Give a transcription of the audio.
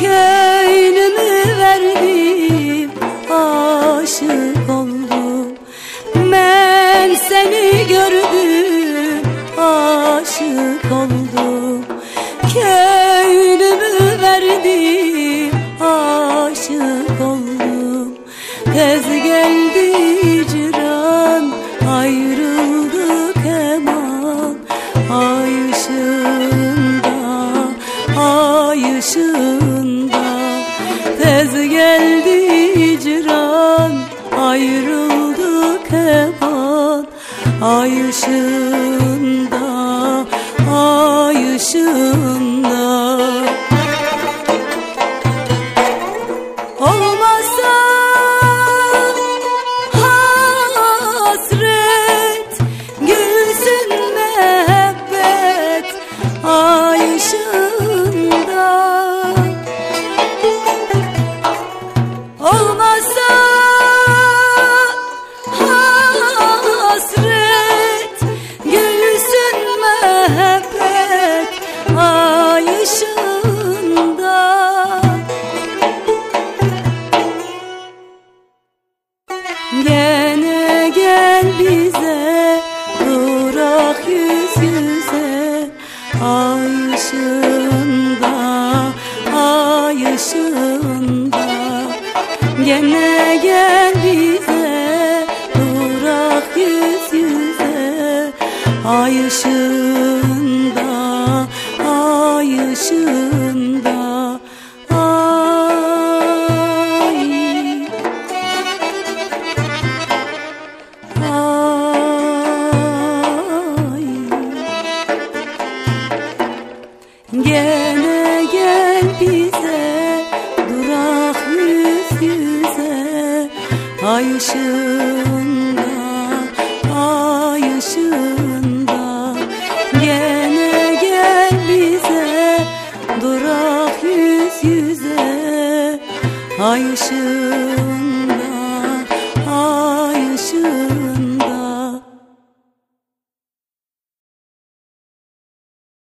Köylümü verdim aşık oldum. Ben seni gördüm aşık oldum. Köylümü verdim aşık oldum. Tez geldi ciran ayrıldık hemen Ay ışığında, ay ışığında geldi ciran ayrıldık hemen Ay ışığında, ay ışığında ışığında, ay ışığında Gene gel bize durak yüz yüze Ay ışığında, ay ışığında Gene gel bize durak yüz yüze. Ay ışığında, Gene gel bize durak yüz yüze. Ay